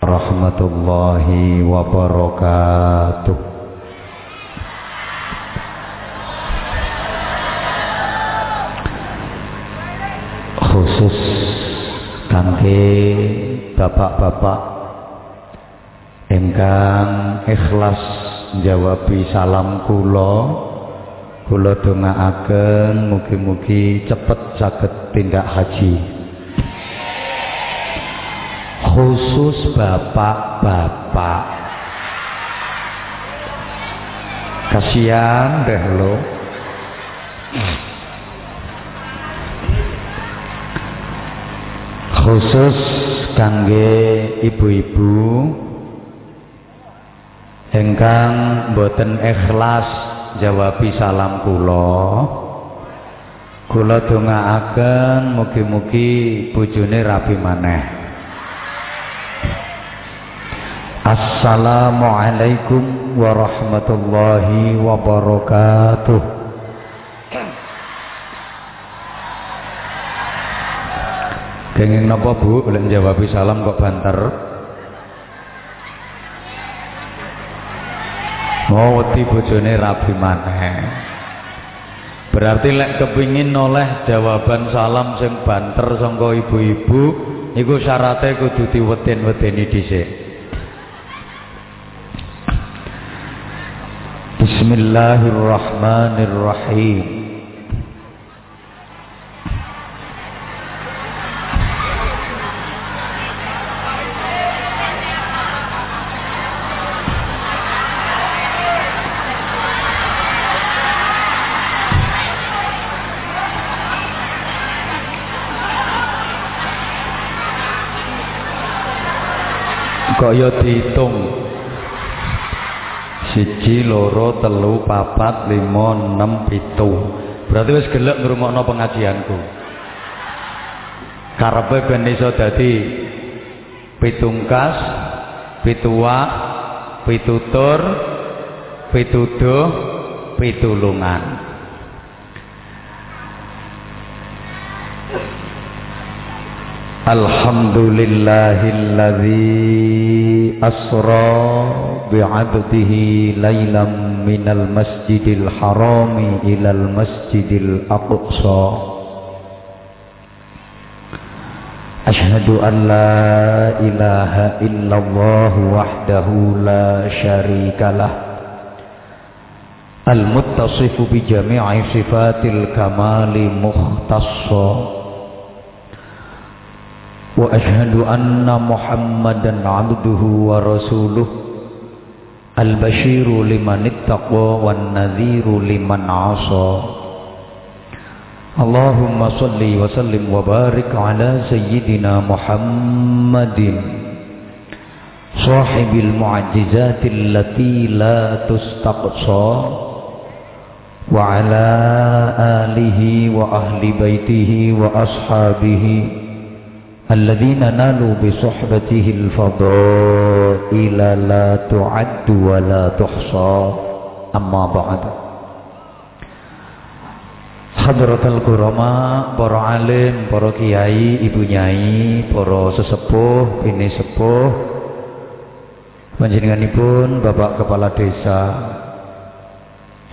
warahmatullahi wabarakatuh. Khusus kangge bapak-bapak ingkang ikhlas jawabi salam kula kula dongaaken mugi-mugi cepet saged tindak haji khusus bapak-bapak. Kasihan deh lo. Khusus kangge ibu-ibu. Engkang boten ikhlas jawabi salam kula. Kula dongaaken mugi-mugi bojone rapi maneh Assalamualaikum warahmatullahi wabarakatuh. Kenging napa Bu? Oleh jawab salam kok banter. Mau wedi bojone rabi maneh. Berarti lek kepingin oleh jawaban salam sing banter sangka ibu-ibu iku syaratnya kudu diweden-wedeni dhisik Bismillahirrahmanirrahim. Kaya dihitung siji loro telu papat lima enam pitu. Berarti wis gelek ngrungokno pengajianku. Karepe ben iso dadi pitungkas pituwak pitutur pituduh pitulungan. Alhamdulillahilladzi asra بعبده ليلا من المسجد الحرام إلى المسجد الأقصى. أشهد أن لا إله إلا الله وحده لا شريك له. المتصف بجميع صفات الكمال مختصا. وأشهد أن محمدا عبده ورسوله. البشير لمن اتقى والنذير لمن عصى. اللهم صل وسلم وبارك على سيدنا محمد صاحب المعجزات التي لا تستقصى وعلى آله وأهل بيته وأصحابه الذين نالوا بصحبته الفضائل لا تعد ولا تحصى أما بعد Hadratul Kurama, para alim, para kiai, ibu nyai, para sesepuh, bini sepuh, panjenenganipun Bapak Kepala Desa,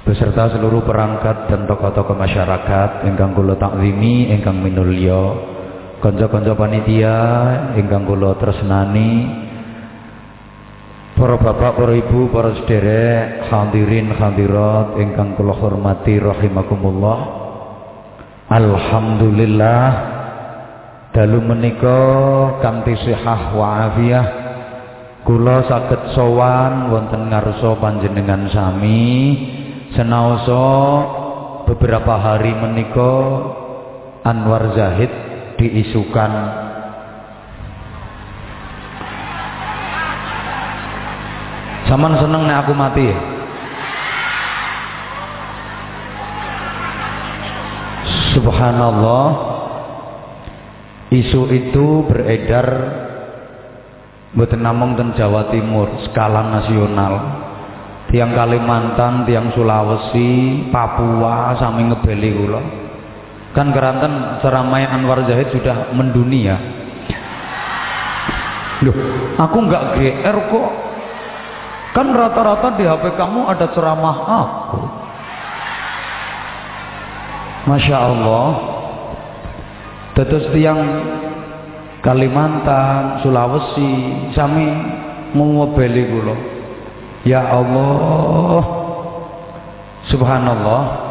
beserta seluruh perangkat dan tokoh-tokoh masyarakat ingkang kula takwimi, ingkang minulya, Konco-konco panitia ingkang kula tresnani para bapak, para ibu, para sederek, hadirin hadirat ingkang kula hormati rahimakumullah. Alhamdulillah dalu menika kanthi sehat wa afiah kula saged sowan wonten ngarsa panjenengan sami senaosa beberapa hari menika Anwar Zahid diisukan. Saman seneng nek aku mati. Subhanallah Isu itu beredar Mboten namung ten Jawa Timur skala nasional. Tiang Kalimantan, tiang Sulawesi, Papua sami ngebeli kula Kan keranten ceramah Anwar Zahid sudah mendunia. Loh, aku nggak GR kok. Kan rata-rata di HP kamu ada ceramah aku. Masya Allah. Terus tiang Kalimantan, Sulawesi, sami ngobeli kula. Ya Allah. Subhanallah.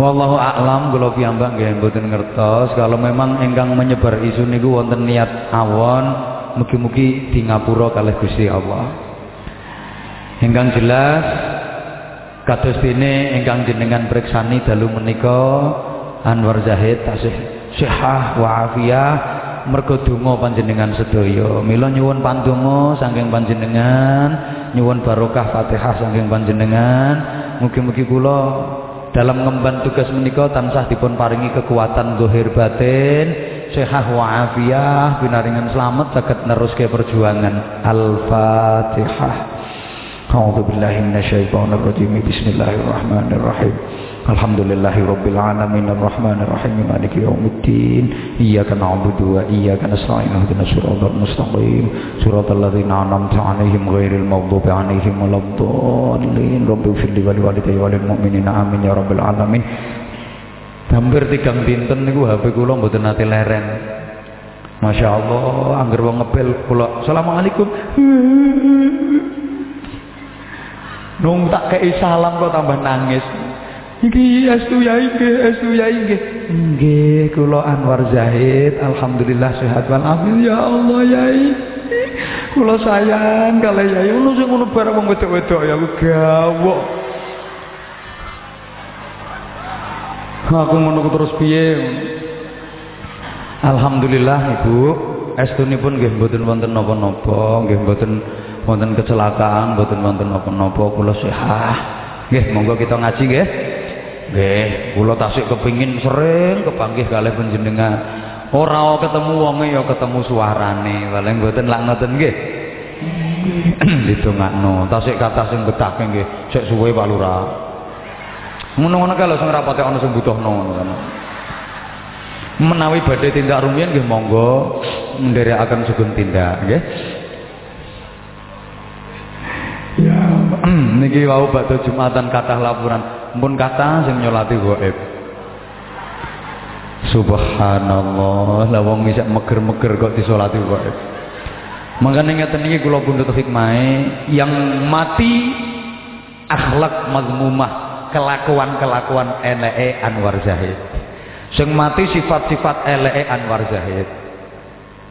Wallahu a'lam kula piyambak nggih mboten ngertos kalau memang ingkang menyebar isu niku wonten niat awon mugi-mugi di ngapura kalih Gusti Allah. Ingkang jelas kados dene ingkang jenengan periksani dalu menika Anwar Zahid tasih sehat wa afiyah mergo donga panjenengan sedaya. Mila nyuwun pandonga saking panjenengan, nyuwun barokah Fatihah saking panjenengan. Mugi-mugi kula dalam ngemban tugas menikah tansah dipun paringi kekuatan dohir batin sehat wa'afiyah binaringan selamat sakit nerus ke perjuangan al-fatihah A'udzu billahi minasyaitonir rajim. Bismillahirrahmanirrahim. Alhamdulillahi Rabbil Alamin Ar-Rahman Ar-Rahim Maliki Yawmiddin. Iyaka na'budu wa iyaka nasta'in Ihdina suratal mustaqim. Suratal ladzina an'amta 'alaihim ghairil maghdubi 'alaihim waladdallin Rabbi firli wa liwalidayya wa amin ya rabbal alamin. Hampir tigang dinten niku HP kula mboten nate leren. Masya Allah angger wong ngepil kula. Assalamualaikum. Nung tak kei salam tambah nangis. Iki estu yai nggih, estu yai nggih. Nggih, kula Anwar Zahid, alhamdulillah sehat walafiat ya Allah yai. Kula sayang kali yai, ngono sing ngono bareng wong wedok-wedok ya gawok. Aku ngono terus piye? Alhamdulillah Ibu, estunipun nggih mboten wonten napa-napa, nggih mboten wonten kecelakaan mboten wonten napa-napa kula sehat nggih monggo kita ngaji nggih nggih kula tasik kepingin sering kepanggih kalih panjenengan. Ora ketemu wonge ya ketemu suarane. Paling mboten lak ngoten nggih. Ditungakno tasik kata sing betake nggih. Sik suwe Pak Lurah. Ngono-ngono kalau sing rapate ana sing butuhno ngono menawi badhe tindak rumiyin nggih monggo nderekaken sugeng tindak nggih. Ya, niki wau bakda Jumatan kathah laporan. Mun kathah sing nyolati gaib. Subhanallah, lah wong isek meger-meger kok disolati gaib. Mangkane ngeten niki kula pundhut hikmahe yang mati akhlak mazmumah, kelakuan-kelakuan eleke Anwar Zahid. Sing mati sifat-sifat eleke Anwar Zahid.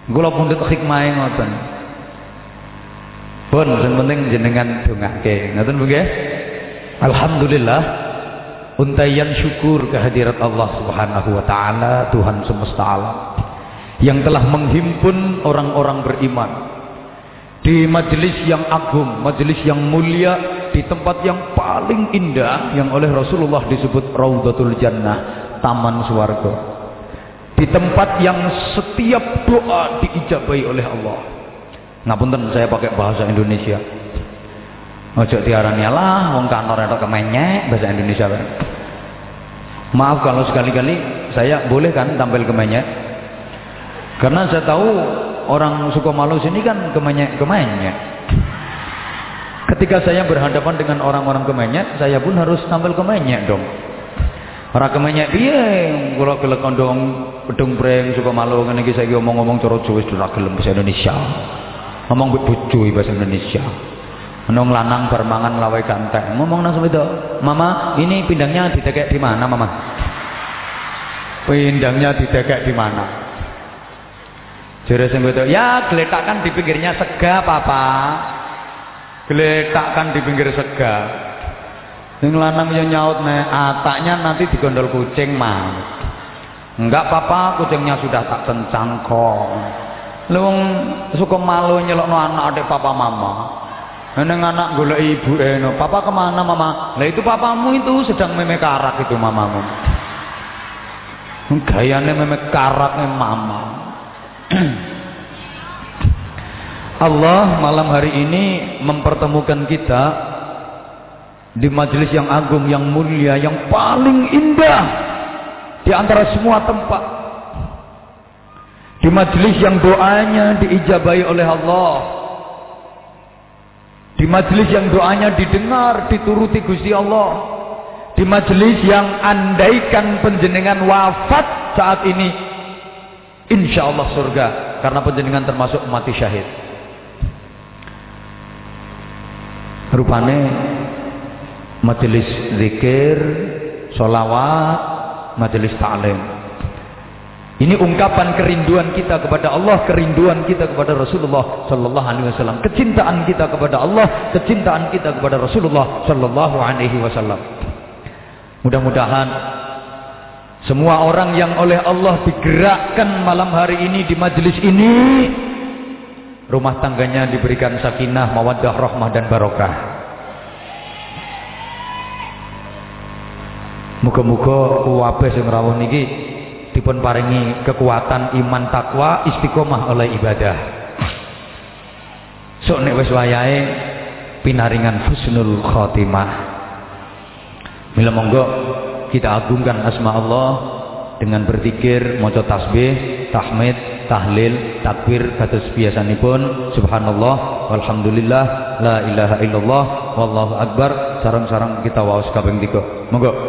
Kula pundhut hikmahe ngoten. Pun sing penting jenengan dongake. Ngoten nggih? Alhamdulillah untayan syukur kehadirat Allah Subhanahu wa taala Tuhan semesta alam yang telah menghimpun orang-orang beriman di majelis yang agung, majelis yang mulia, di tempat yang paling indah yang oleh Rasulullah disebut Raudhatul Jannah, taman swarga. Di tempat yang setiap doa diijabahi oleh Allah. Ngapunten saya pakai bahasa Indonesia. Ojo diarani lah wong kantor atau kemenyek bahasa Indonesia. Maaf kalau sekali-kali saya boleh kan tampil kemenyek. Karena saya tahu orang Sukomalu sini kan kemenyek-kemenyek. Ketika saya berhadapan dengan orang-orang kemenyek, saya pun harus tampil kemenyek dong. Ora kemenyek piye kula gelek kondong pedung breng Sukomalu ngene iki saiki omong-omong cara Jawa wis ora bahasa Indonesia ngomong bojo bahasa Indonesia menung lanang bermangan lawai ganteng ngomong nang itu mama ini pindangnya ditekek di mana mama pindangnya ditekek di mana jere itu ya geletakkan di pinggirnya sega papa geletakkan di pinggir sega Sing lanang yo nyaut nih, ataknya nanti digondol kucing mah. Enggak papa, kucingnya sudah tak kencang kok. Lu suka malu nyelokno anak adik papa mama. Neng anak golek ibu eno, papa ke mana mama? Lah itu papamu itu sedang memek karak itu mamamu. Gayane memek karaknya mama. Allah malam hari ini mempertemukan kita di majelis yang agung, yang mulia, yang paling indah di antara semua tempat Di majelis yang doanya diijabahi oleh Allah. Di majelis yang doanya didengar, dituruti Gusti Allah. Di majelis yang andaikan penjenengan wafat saat ini, insya Allah surga. Karena penjenengan termasuk mati syahid. Rupane majelis zikir, solawat, majelis ta'lim. Ini ungkapan kerinduan kita kepada Allah, kerinduan kita kepada Rasulullah sallallahu alaihi wasallam, kecintaan kita kepada Allah, kecintaan kita kepada Rasulullah sallallahu alaihi wasallam. Mudah-mudahan semua orang yang oleh Allah digerakkan malam hari ini di majelis ini rumah tangganya diberikan sakinah, mawaddah, rahmah dan barokah. Muga-muga kuwabe sing rawuh niki dipun paringi kekuatan iman takwa istiqomah oleh ibadah. Sok nek wis wayahe pinaringan husnul khotimah mila monggo kita agungkan asma Allah dengan berzikir maca tasbih tahmid tahlil takbir kados biasanipun. Subhanallah walhamdulillah la ilaha illallah wallahu akbar. Sarang-sarang kita waos kaping 3 monggo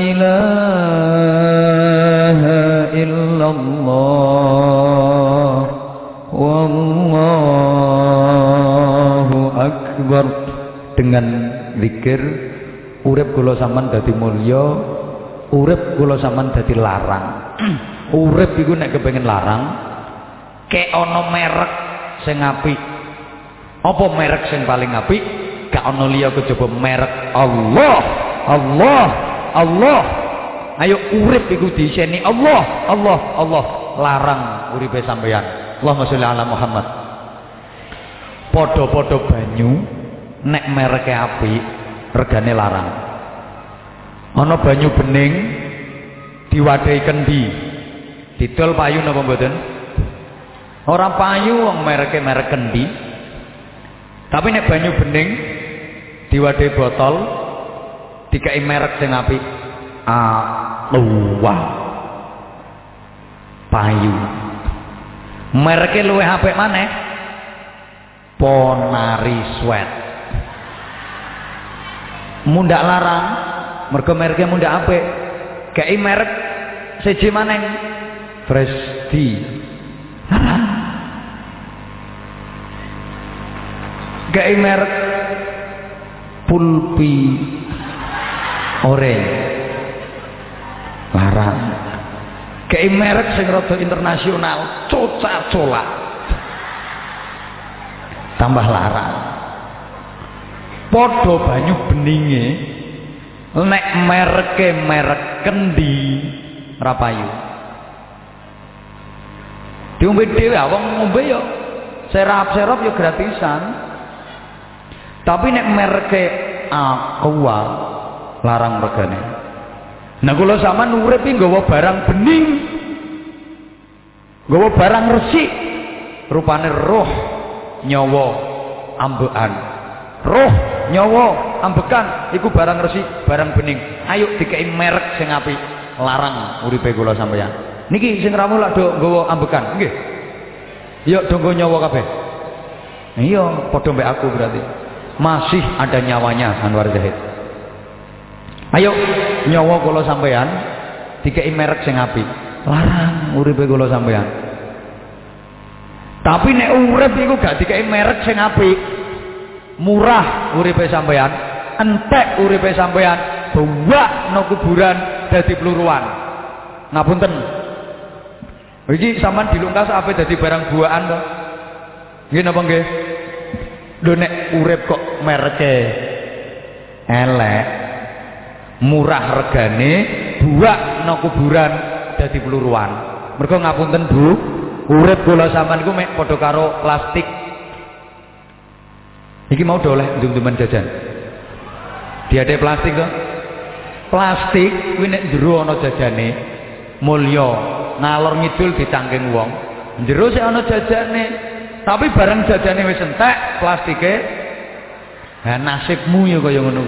إله إلا الله والله أكبر dengan zikir urip kula sampean dadi mulya urip kula sampean dadi larang urip iku nek kepengin larang kek ana merek sing apik apa merek sing paling apik gak ana liya kejaba merek Allah Allah Allah. Ayo urip iku diseni Allah. Allah Allah. Larang uripe sampeyan. Allahumma sholli ala Muhammad. Padha-padha banyu nek mereke apik regane larang. Ana banyu bening diwadahi kendi. Didol payu napa mboten? Ora payu wong mereke merek kendi. Tapi nek banyu bening diwadahi botol dikai merek sing apik. Aluwa payu. Mereknya luwih apik maneh? Ponari Sweat. Mundak larang. Mergo mereknya mundak apik. Kei merek siji maneng Presti kei merek Pulpi orange. Larang kayak merek sing rada internasional. Coca cola tambah larang podo banyu beninge. Nek mereke merek kendi rapayu diombe dhewe wong ngombe yo serap-serap yo gratisan. Tapi nek mereke aqua larang regane. Nah kalau sama urip nggawa barang bening. Nggawa barang resik. Rupane roh nyawa ambekan. Roh nyawa ambekan. Iku barang resik barang bening. Ayo dikei merek sing apik. Larang uripe kula sampeyan. Niki sing ramu lak do nggawa ambekan. Nggih. Yuk do nyawa kabeh. Iya padha mbek aku berarti. Masih ada nyawanya Anwar Zahid Ayo nyawa kula sampean dikei merek sing apik. Larang uripe kula sampean. Tapi nek urip iku gak dikai merek sing apik. Murah uripe sampean, entek uripe sampean, buak no kuburan dadi peluruan. Ngapunten. Iki sampean dilungkas apa dadi barang buahan to? Nggih napa nggih? Lho nek urip kok mereke elek, murah regane, buak no kuburan dadi peluruan. Mergo ngapunten Bu, urip kula sampean iku mek padha karo plastik. Iki mau doleh ndung-ndungan jajan. Diade plastik to? Plastik kuwi nek jero ana jajane mulya, ngalor ngidul ditangking wong. Jero sik ana jajane, tapi barang jajane wis entek, plastike ha nasibmu ya kaya ngono.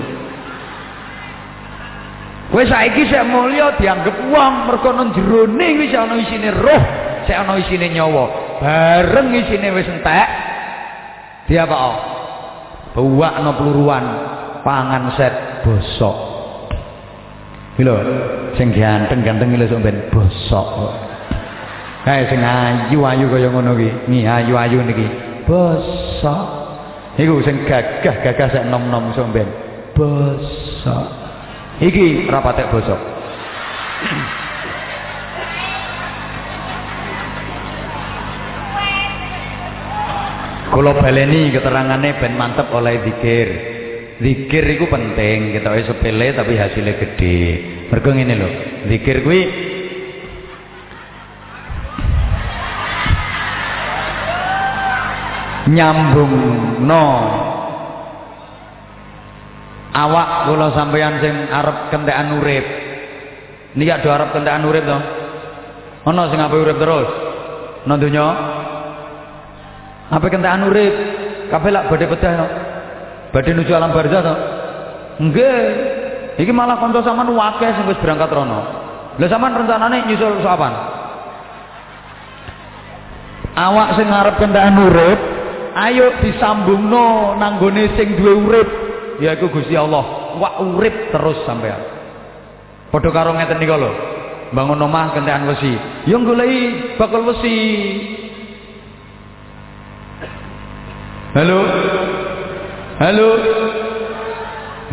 Kowe saiki sik mulya dianggep wong mergo nang jerone wis ana isine roh, sik ana isine nyawa. Bareng isine wis entek diapa? Buakno peluruan, pangan set bosok. Lho, sing ganteng-ganteng lho sok ben bosok. Kae sing ayu-ayu kaya ngono ki, ni ayu-ayu niki bosok. Iku sing gagah-gagah sak nom-nom sok ben bosok. Iki rapatek bosok. Kula baleni keterangane ben mantep oleh zikir. Zikir itu penting, kita sepele tapi hasilnya gede. Mergo ngene lho, zikir kuwi nyambung no awak kula sampeyan sing arep kentekan urip. Niki do arep kentekan urip to? Ana sing ape urip terus? Nang donya apa kentekan urip? Kabeh lak badhe pecah no. Badhe nuju alam barzah to? Nggih. Iki malah kanca sampean wakeh sing wis berangkat rono. Lah sampean rencanane nyusul sopan? Awak sing ngarep kentekan urip, ayo disambungno nanggone sing duwe urip, yaiku Gusti Allah. Wak urip terus sampean. Padha karo ngeten nika lho. Bangun omah kentekan wesi. Yo goleki bakal wesi. Halo. Halo.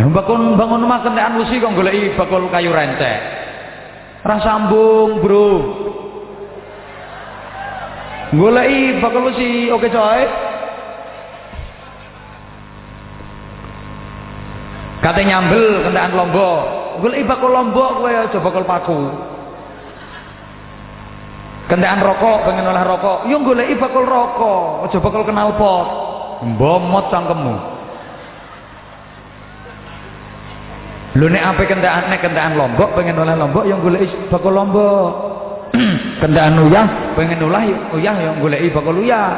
Ya bakul bangun rumah kentekan wesi kok goleki bakul kayu rencek. Ra sambung, Bro. Goleki bakul wesi, oke coy. Kate nyambel kentekan lombok. Goleki bakul lombok kowe aja bakul paku. Kentekan rokok, pengen oleh rokok. Yo goleki bakul rokok, aja bakul kenal pot. Mbomot cangkemmu. Lho nek ape kentekan nek kentekan lombok pengen oleh lombok yang goleki bakul lombok. kentekan uyah pengen oleh uyah yang goleki bakul uyah.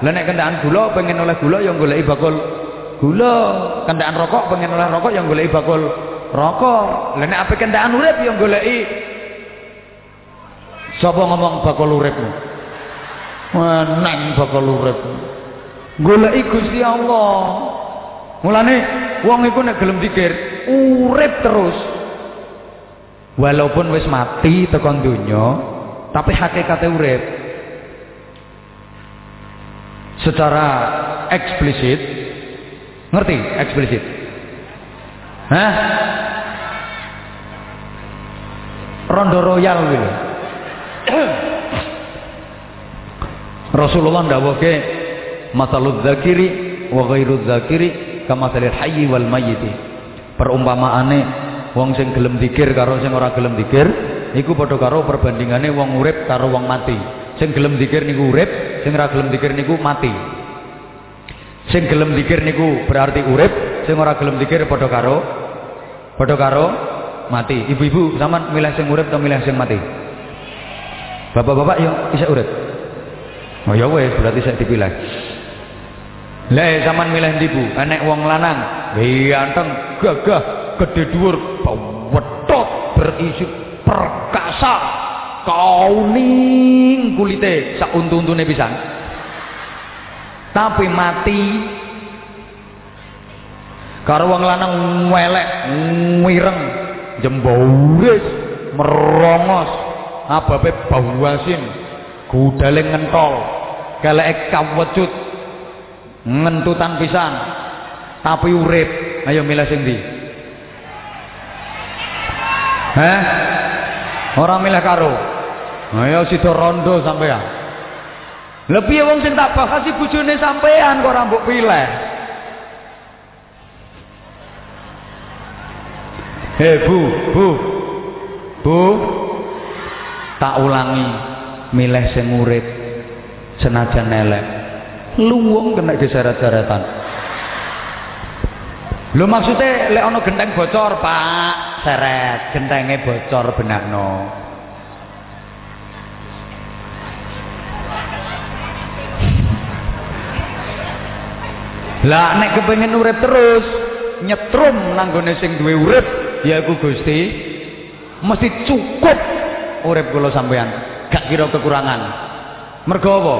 Lah nek kentekan gula pengen oleh gula yang goleki bakul gula. Kentekan rokok pengen oleh rokok yang goleki bakul rokok. Lah nek ape kentekan urip yang goleki Sapa ngomong bakul uripmu? Neng bakul uripmu. goleki Gusti Allah. Mulane wong iku nek gelem dikir urip terus. Walaupun wis mati tekan donya, tapi hakikate urip. Secara eksplisit ngerti eksplisit? Hah? Rondo royal gitu. Rasulullah ndawuhke masalul zakiri wa ghairu zakiri kama salil hayyi wal mayyiti perumpamaane wong sing gelem dikir karo sing ora gelem dikir iku padha karo perbandingane wong urip karo wong mati sing gelem dikir niku urip sing ora gelem dikir niku mati sing gelem dikir niku berarti urip sing ora gelem dikir padha karo padha karo mati. Ibu-ibu sampean milih sing urip atau milih sing mati? Bapak-bapak yo isa urip? Oh ya wes berarti saya dipilih. Lah zaman milih ndi Bu? Enek wong lanang, ganteng, gagah, gede dhuwur, wetot, berisi perkasa, kauning kulite sak untu-untune pisan. Tapi mati. Karo wong lanang welek, ngireng, jembauris, merongos, ababe bau asin, gudale ngentol, galeke kawecut ngentutan pisan. Tapi urip ayo milih sing ndi? Heh? Ora milih karo? Ayo sida rondo sampean lebih wong sing tak bahas bojone sampean kok ora mbok pilih? Hei bu, bu, bu, tak ulangi, milih sing urip, senajan elek, luwung kena diseret-seretan. Lho maksudnya lek ana genteng bocor, Pak, seret, gentenge bocor benakno. Lah nek kepengin urip terus, nyetrum nanggone sing duwe urip, ya iku Gusti mesti cukup urip kula sampean gak kira kekurangan. Mergo apa?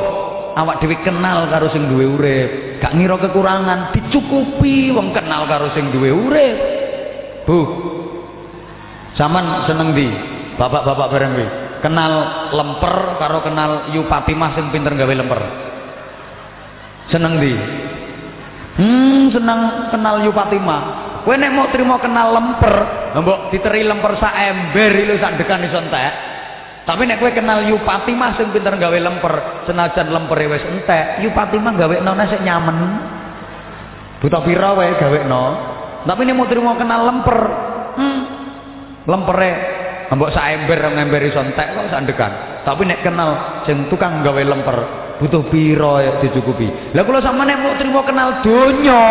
Awak dhewe kenal karo sing duwe urip. Gak ngira kekurangan dicukupi wong kenal karo sing duwe urip. Bu Saman seneng di bapak-bapak bareng kuwi. Kenal lemper karo kenal Yu Fatimah sing pinter gawe lemper. Seneng di hmm seneng kenal Yu Fatimah Kowe nek mau terima kenal lemper, mbok diteri lemper sak ember lho sak dekan iso entek. Tapi nek kowe kenal Yupati mah sing pinter gawe lemper, senajan lempere wis entek, Yupati mah gawe nona sik nyamen. Buta pira wae gawekno. Tapi nek mau terima kenal lemper, hmm, lempere mbok sak ember ember iso entek kok sak dekan. Tapi nek kenal sing tukang gawe lemper, butuh pira ya dicukupi. Lah sampeyan nek mau terima kenal donya,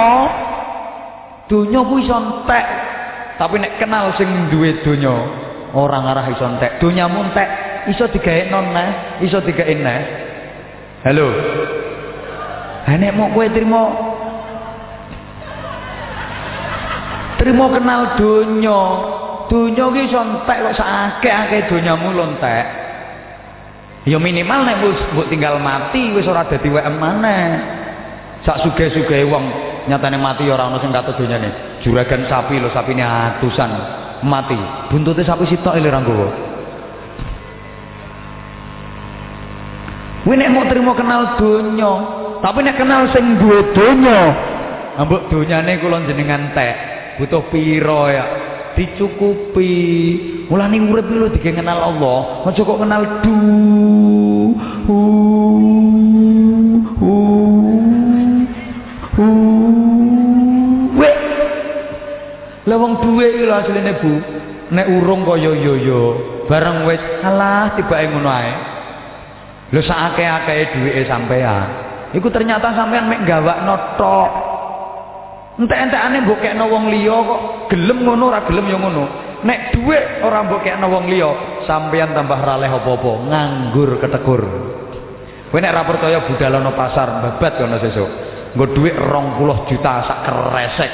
Donya kuwi iso. Tapi nek kenal sing duwe donya, orang arah iso entek. Donyamu entek, iso digawe non neh, iso digawe neh. Halo. Ha nek mau kowe trimo Trimo kenal donya. Donya ki iso entek kok sakake-ake donyamu lontek. Ya minimal nek mbok tinggal mati wis ora dadi WM maneh. Sak sugih-sugih wong nyatane mati ya ora ana sing donyane juragan sapi lho sapine atusan mati buntute sapi sitok lho ra nggawa Kuwi nek mau terima kenal donya, tapi nek kenal sing duwe donya, ambek donyane kula jenengan tek, butuh pira ya? Dicukupi. Mulane urip lho dikenal Allah, aja kok kenal. Wong duwe iki lho asline Bu. Nek urung kaya yo yo, bareng wis alah tibake ngono ae. Lho sakake-akeh duweke sampean. Iku ternyata sampean mek gawakno tok. Entek-entekane mbok kekno wong liya kok gelem ngono ora gelem yo ngono. Nek dhuwit ora mbok kekno wong liya, sampean tambah raleh apa-apa, nganggur ketekur. Kowe nek ora percaya budalono pasar, babat kono sesuk. Nggo dhuwit 20 juta sak kresek.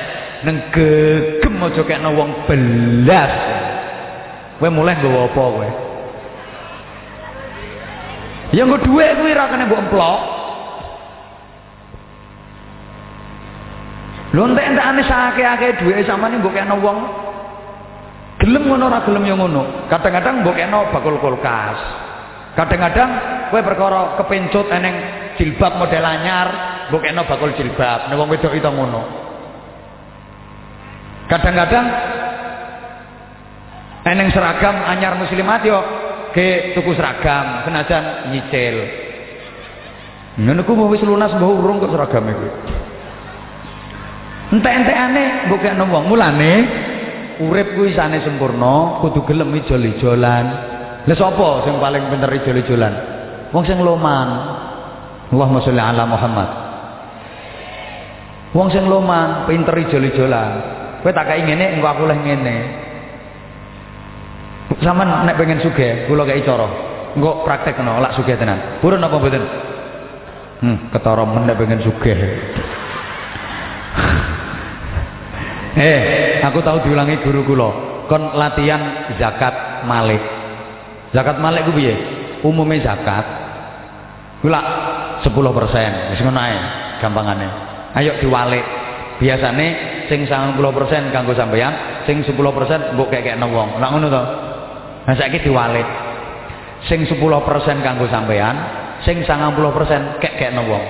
Neng gegem aja kekno wong belas. Kowe mulai nggawa apa kowe? Ya nggo dhuwit kuwi ra kene mbok emplok. Lho entek-entekane sakake-ake dhuwite sampeyan mbok kekno wong gelem ngono ora gelem ya ngono. Kadang-kadang mbok kekno bakul kulkas kadang-kadang kowe perkara kepencut eneng jilbab model anyar mbok kekno bakul jilbab nek wong wedok itu ngono Kadang-kadang eneng seragam anyar muslimat yo ke tuku seragam senajan nyicil. Ngono ku wis lunas mbah urung kok seragame kuwi. Entek-entekane mbok kekno wong mulane urip kuwi sane sempurna kudu gelem ijol-ijolan. Lah sapa sing paling pinter ijol-ijolan? Wong sing loman. Allahumma sholli ala Muhammad. Wong sing loman pinter ijol-ijolan. Kowe tak kei ngene engko aku leh ngene. Saman nek pengen sugih, kula kei cara. Engko praktekno lak sugih tenan. Purun apa mboten? Hmm, ketara men nek pengen sugih. eh, aku tahu diulangi guru kula. Kon latihan zakat malik. Zakat malik ku piye? Umume zakat kula 10%. Wis ngono ae gampangane. Ayo diwalik. Biasane sing 90% kanggo sampeyan, sing 10% mbok kekekno wong. Lah ngono to. Nah saiki diwalit. Sing 10% kanggo sampeyan, sing 90% kek-kekno wong.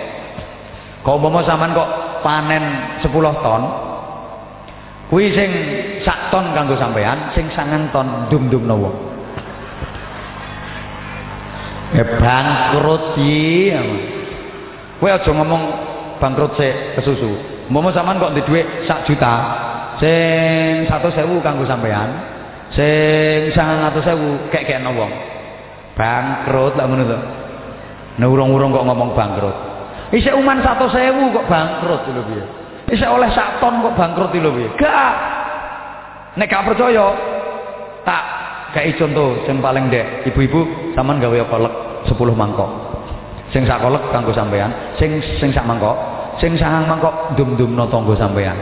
Kok umpama sampean kok panen 10 ton, kuwi sing sak ton kanggo sampean, sing 9 ton dum-dumno wong. Ya bangkrut iki. Kowe aja ngomong bangkrut sik kesusu. Umpama sampean kok ndek dhuwit sak juta, sing 100.000 kanggo sampean, sing 900.000 kek-kekno wong. Bangkrut lah ngono to. Nah urung-urung kok ngomong bangkrut. Isih uman 100.000 kok bangkrut lho piye. Isih oleh sak ton kok bangkrut lho piye. Gak. Nek gak percaya tak kayak contoh sing paling dek ibu-ibu sampean gawe kolek 10 mangkok. Sing sak kolek kanggo sampean, sing sing sak mangkok, sing sangang mangkok dum-dumno tangga sampean.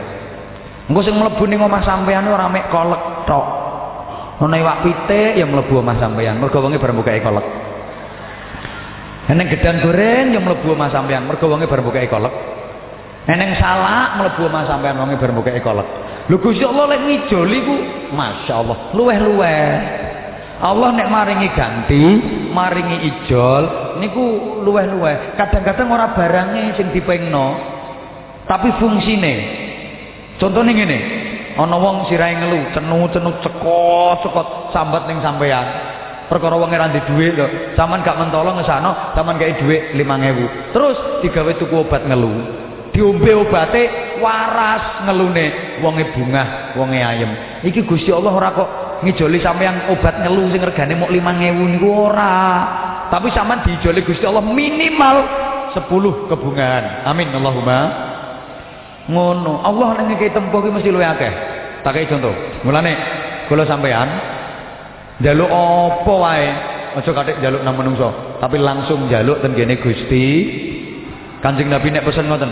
Engko sing mlebu ning omah sampean ora mek kolek tok. Ono iwak pitik yang mlebu omah sampean, mergo wonge bareng buka kolek. Eneng gedang goreng yang mlebu omah sampean, mergo wonge bareng buka kolek. Eneng salak mlebu omah sampean wonge bareng buka kolek. Lho Gusti Allah lek ngijoli ku masyaallah luweh-luweh. Allah nek maringi ganti, maringi ijol niku luweh-luweh. Kadang-kadang ora barangnya sing dipengno, tapi fungsine. Contohnya ngene, ana wong sirahe ngelu, cenu-cenu cekot-cekot sambat ning sampean. Perkara wong ndek dhuwit kok. Saman gak mentolo ngesano, saman gawe dhuwit 5000. Terus digawe tuku obat ngelu. Diombe obate waras ngelune, wonge bungah, wonge ayem. Iki Gusti Allah ora kok ngijoli sampean obat ngelu sing regane mok 5000 niku ora. Tapi sampean diijoli Gusti Allah minimal 10 kebungahan. Amin Allahumma. Ngono. Allah nek ngekei tempo ki mesti luwih akeh. Tak kei contoh. Mulane kula sampean njaluk apa wae aja kathik njaluk nang menungso, tapi langsung njaluk ten kene Gusti. Kanjeng Nabi nek pesen ngoten.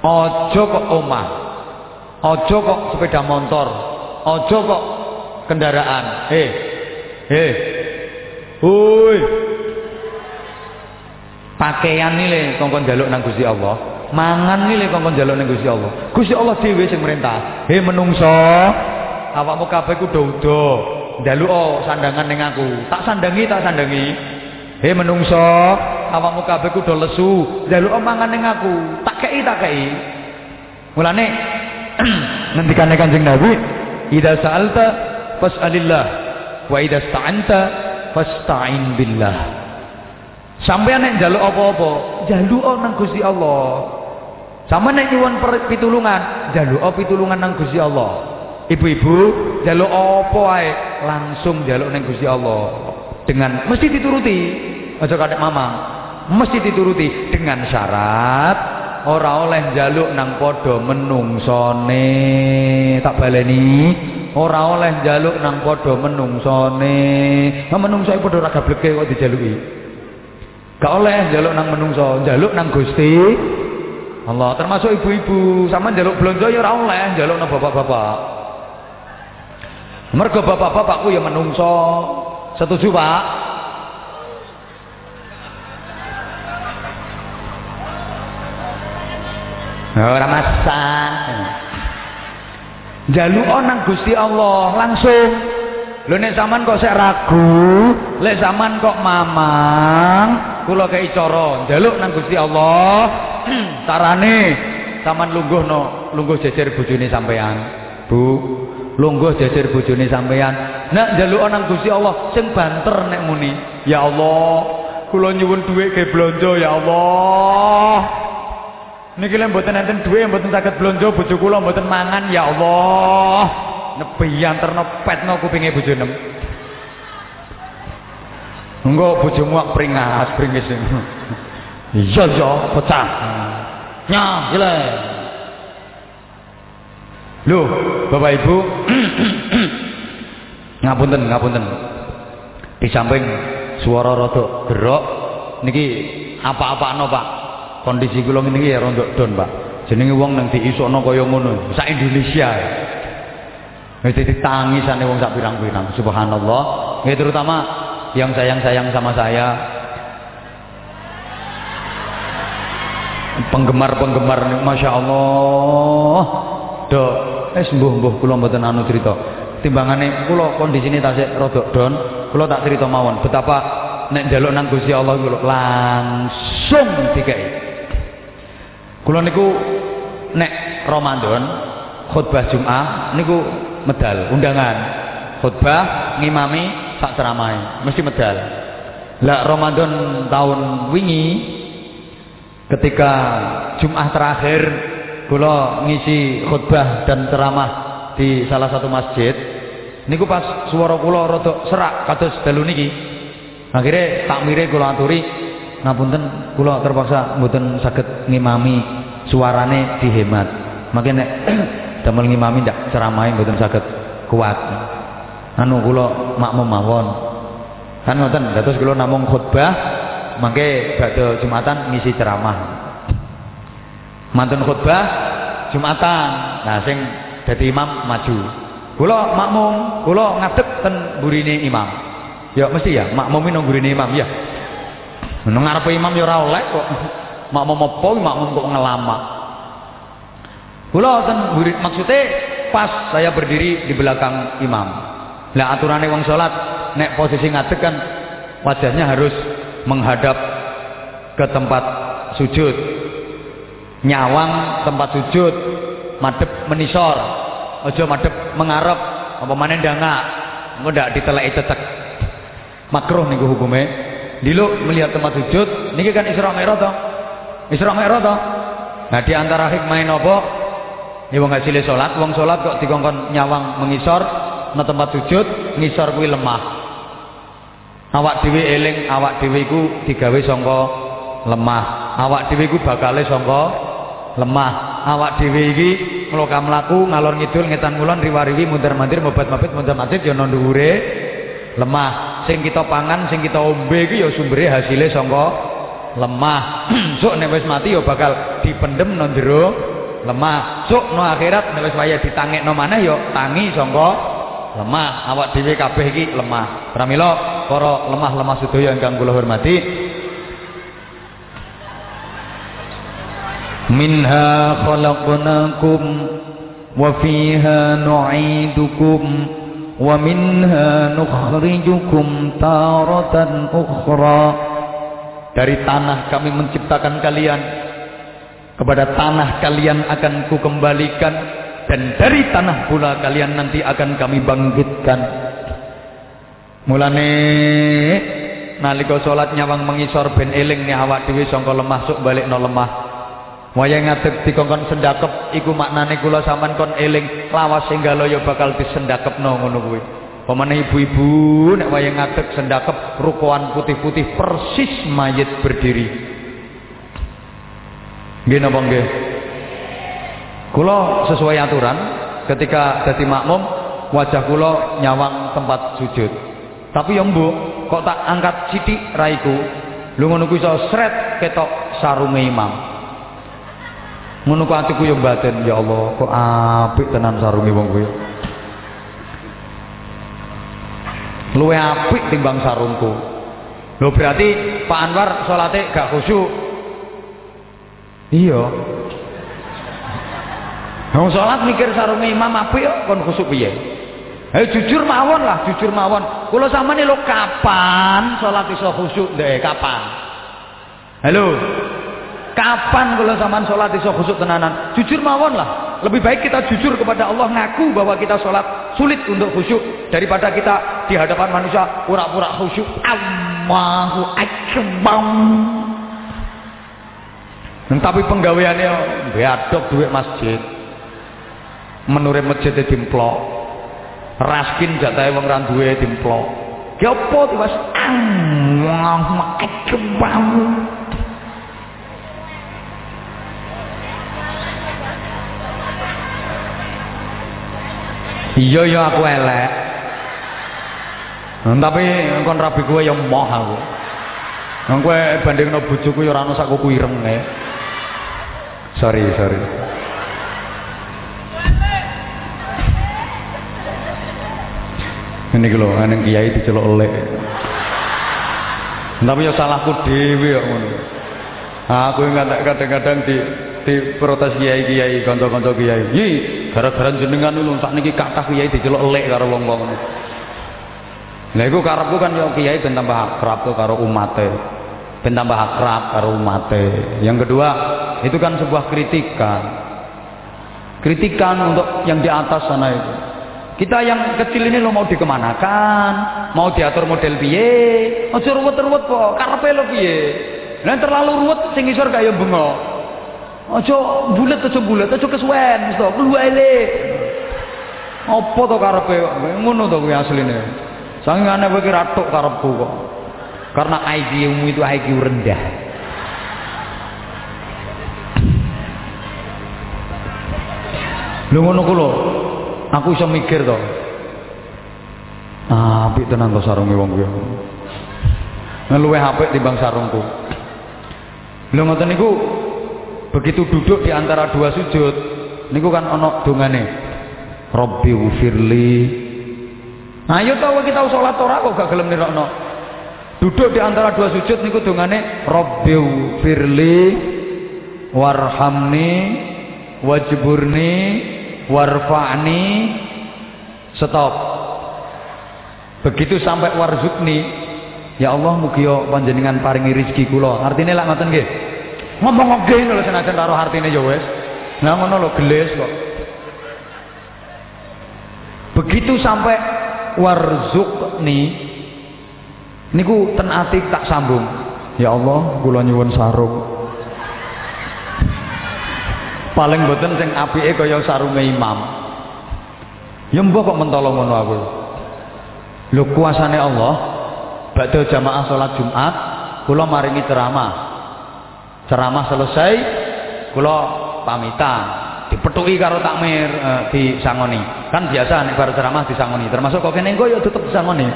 Aja kok omah. Aja kok sepeda motor. Aja kok kendaraan. Hei. Hei. Hui. Pakaian nile kongkon jaluk nang Gusti Allah. Mangan nile kongkon jaluk nang Gusti Allah. Gusti Allah dhewe sing merintah. Hei menungso, awakmu kabeh kudu udo. Njaluk oh, sandangan ning aku. Tak sandangi, tak sandangi. Hei menungso, awakmu kabeh kudu lesu. Njaluk oh, mangan ning aku. Tak kei, tak kei. Mulane ngendikane Kanjeng Nabi, "Idza sa'alta fas'alillah wa idza sta'anta fasta'in billah." Sampai nek njaluk apa-apa, njaluk nang Gusti Allah. Sama nek nyuwun pitulungan, njaluk pitulungan nang Gusti Allah. Ibu-ibu, njaluk apa wae, langsung njaluk nang Gusti Allah. Dengan mesti dituruti. Aja kadek mamang. Mesti dituruti dengan syarat ora oleh njaluk nang padha menungsone. Tak baleni. Ora oleh njaluk nang padha menungsone. Nah, menungso padha ora gableke kok dijaluki. Gak oleh njaluk nang menungso, njaluk nang Gusti Allah. Termasuk ibu-ibu, sama njaluk blonjo ya ora oleh, njaluk nang bapak-bapak. Mergo bapak-bapakku ya menungso. Setuju, Pak? Ora masak. Njaluk nang Gusti Allah langsung Lho nek sampean kok sik ragu, lek sampean kok mamang, kula kei cara njaluk nang Gusti Allah. Carane sampean lungguhno, lungguh jejer bojone sampean. Bu, lungguh jejer bojone sampean. Nek njaluk nang Gusti Allah sing banter nek muni, ya Allah, kula nyuwun dhuwit ge blonjo ya Allah. Niki lek mboten enten dhuwit mboten saged blonjo bojo kula mboten mangan ya Allah. nebian terno petno kupinge bojone. Engko bojomu ak pringas pringis. Iya iya pecah. Nya, gile. Loh, Bapak Ibu. ngapunten, ngapunten. Di samping suara rada gerok niki apa-apano, Pak? Kondisi kula ngene iki ya rada don, Pak. Jenenge wong nang diisokno kaya ngono, sak Indonesia. Wis tangisane wong sak pirang-pirang. Subhanallah. Ya terutama yang sayang-sayang sama saya. Penggemar-penggemar Masya Allah. Dok, eh sembuh-sembuh kula mboten anu cerita. Timbangane kula kondisine tasik rodok don, kula tak cerita mawon betapa nek njaluk nang Gusti Allah iku langsung dikai. Kula niku nek Ramadan khutbah Jumat niku medal undangan. Khutbah ngimami sak ceramah mesti medal. Lah Ramadan tahun wingi ketika Jumat terakhir kula ngisi khutbah dan ceramah di salah satu masjid niku pas suara kula rada serak kados dalu niki akhirnya takmire kula aturi ngapunten kula terpaksa mboten saged ngimami suarane dihemat. Makanya damel ngimami ndak ceramahe mboten saged kuat. Anu kula makmum mawon. Kan ngoten dados kula namung khutbah mangke badhe Jumatan ngisi ceramah. Mantun khutbah Jumatan. Nah sing dadi imam maju. Kula makmum kula ngadeg ten burine imam. Ya mesti ya makmum nang burine imam ya nang ngarepe imam ya oleh kok. Makmum apa makmum kok ngelama kula ten burin maksudnya pas saya berdiri di belakang imam. Lah aturannya wong salat nek posisi ngadeg kan wajahnya harus menghadap ke tempat sujud. Nyawang tempat sujud madep menisor. Aja madep mengarep apa mana ndangak. Engko ndak diteleki cecek. Makruh niku hukume dulu melihat tempat sujud. Niki kan Isra Mi'raj to Isra Mi'raj to nah di antara hikmah napa ya wong hasilé salat wong salat kok dikongkon nyawang mengisor. Na tempat sujud ngisor kuwi lemah. Awak dhewe eling awak dhewe iku digawe sangka lemah. Awak dhewe iku bakale sangka lemah. Awak dhewe iki mloka mlaku ngalor ngidul ngetan ngulon riwariwi mundur-mandir mobat-mabit mundur-mandir ya dhuwure lemah sing kita pangan sing kita ombe iki ya sumbere hasilnya sangka lemah. Sok nek wis mati ya bakal dipendem nang jero lemah. Sok no akhirat nek wis waya ditangekno maneh ya tangi sangka lemah. Awak dhewe kabeh iki lemah. Pramila para lemah-lemah sedaya ingkang kula hormati. Minha khalaqnakum wa fiha nu'idukum. ومنها نخرجكم تارة أخرى dari tanah kami menciptakan kalian kepada tanah kalian akan kukembalikan dan dari tanah pula kalian nanti akan kami bangkitkan mulane nalika salat nyawang mengisor ben eling nih awak dhewe sangka lemah sok balik no lemah Waya ngadeg dikongkon sendakep iku maknane kula sampean kon eling lawas senggala ya bakal disendakepno ngono kuwi. Pemane ibu-ibu nek waya ngadeg sendakep rukoan putih-putih persis mayit berdiri. Nggih napa nggih? Kula sesuai aturan ketika dadi makmum wajah kula nyawang tempat sujud. Tapi ya mbok kok tak angkat sithik raiku. Lu ngono kuwi iso sret ketok sarunge imam. Ngono ku atiku batin ya Allah. Kok apik tenan sarunge wong kuwi? Luwe apik timbang sarungku. Lho berarti Pak Anwar salate gak khusyuk? Iya. Wong salat mikir sarunge imam apik kok kon khusyuk piye? Eh jujur mawon lah, jujur mawon. Kula sampeyan lho kapan salat iso khusyuk? Ndek kapan? Halo. Kapan kalau zaman sholat iso khusuk tenanan? Jujur mawon lah. Lebih baik kita jujur kepada Allah ngaku bahwa kita sholat sulit untuk khusyuk daripada kita di hadapan manusia pura-pura khusyuk. Allahu akbar. Tapi penggaweannya beadok duit masjid. Menurut masjid dimplok. Raskin jatah wong ra dimplok. Ki apa Mas? Allahu akbar. Iya ya aku elek. Tapi kon rabi kowe ya moh aku. Nang kowe bandingno bojoku ya ora ono sak kuku ireng e sorry sorry. Ini lho aneng kiai diceluk elek. Tapi ya salahku dhewe kok ngono. Aku kadang-kadang di di protes kiai-kiai kanca-kanca kiai. Gara-gara jenengan sak sakniki kathah kiai diceluk elek karo wong-wong. Lah iku karepku kan yo kiai ben tambah akrab karo umate. Ben tambah akrab karo umate. Yang kedua, itu kan sebuah kritikan. Kritikan untuk yang di atas sana itu. Kita yang kecil ini lo mau dikemanakan, mau diatur model piye, aja ruwet-ruwet kok, karepe lo piye. Lah terlalu ruwet sing isor kaya bengok. Aja bulet aja bulet, aja kesuwen wis to, keluwe Apa to karepe ngono to kuwi asline. Saking aneh kowe ratuk karepku kok. Karena IQ-mu itu IQ rendah. Lho ngono ku. Aku iso mikir to. Ah, apik tenan to sarunge wong kuwi. Ngeluwe apik timbang sarungku. Lho ngoten niku begitu duduk di antara dua sujud niku kan ana dongane. Rabbi ufirli Nah, ayo tahu kita sholat ora kok gak gelem nirokno. Duduk di antara dua sujud niku dongane Rabbiu firli warhamni wajburni warfa'ni stop. Begitu sampai warzukni Ya Allah mugi panjenengan paringi rezeki kula. Artine lak ngoten nggih. Ngomong nggih lho senajan karo artine ya wis. Nah ngono gelis kok. Begitu sampai warzuqni niku ten ati tak sambung. Ya Allah kula nyuwun sarung. Paling boten sing apike kaya sarunge imam. Ya mbok kok mentolo ngono aku. Lho kuasane Allah badhe jamaah salat Jumat kula maringi ceramah ceramah selesai kula pamitan. Dipetuki karo takmir e, disangoni. Kan biasa nek bar ceramah disangoni. Termasuk kok kene engko ya tetep disangoni.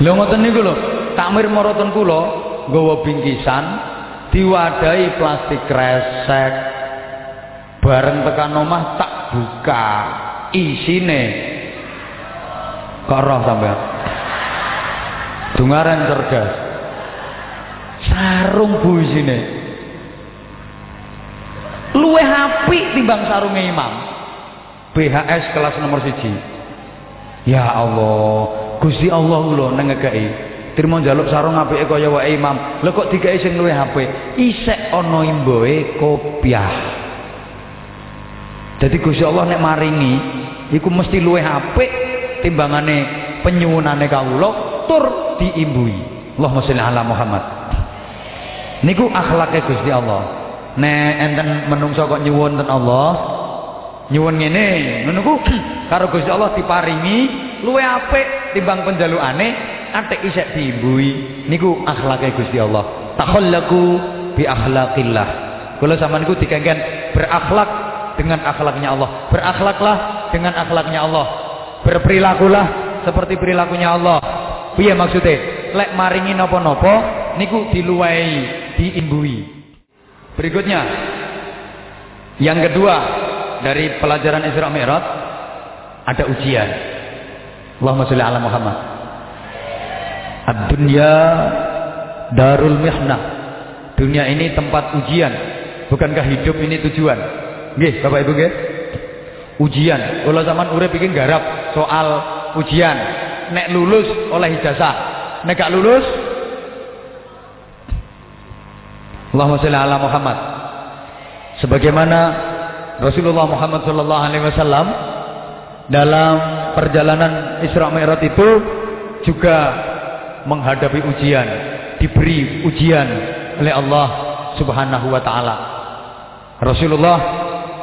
Lho ngoten niku lho. Takmir moroten kula nggawa bingkisan diwadahi plastik kresek bareng tekan omah tak buka isine. Kok roh sampean Dungaren cerdas. Sarung bujine luwe hapi timbang sarungnya imam. BHS kelas nomor siji. Ya Allah Gusti Allah lho nang ngekeki. Terima njaluk sarung apike kaya wae imam. Lho kok digawe sing luwe HP isek ana imboe kopiah. Jadi Gusti Allah nek maringi iku mesti luwe HP timbangane penyuwunane kawula tur diimbui Allahumma sholli ala Muhammad. Niku akhlaknya Gusti Allah. Nek enten menungso kok nyuwun ten Allah nyuwun ngene ngono ku karo Gusti Allah diparingi luwe apik timbang penjalukane atik isek diimbui. Niku akhlaknya Gusti Allah. Takhallaqu bi akhlaqillah. Kula sampean niku dikengken berakhlak dengan akhlaknya Allah. Berakhlaklah dengan akhlaknya Allah. Berperilakulah seperti perilakunya Allah piye maksudnya lek maringi nopo-nopo niku diluwai diimbui. Berikutnya, yang kedua dari pelajaran Isra Mi'raj ada ujian. Allahumma sholli ala Muhammad. Ad-dunya darul mihnah. Dunia ini tempat ujian. Bukankah hidup ini tujuan? Nggih, Bapak Ibu nggih? Ujian. Kalau zaman urip bikin garap soal ujian. Nek lulus oleh ijazah. Nek gak lulus Allahumma sholli ala Muhammad. Sebagaimana Rasulullah Muhammad sallallahu alaihi wasallam dalam perjalanan Isra Mi'raj itu juga menghadapi ujian, diberi ujian oleh Allah Subhanahu wa taala. Rasulullah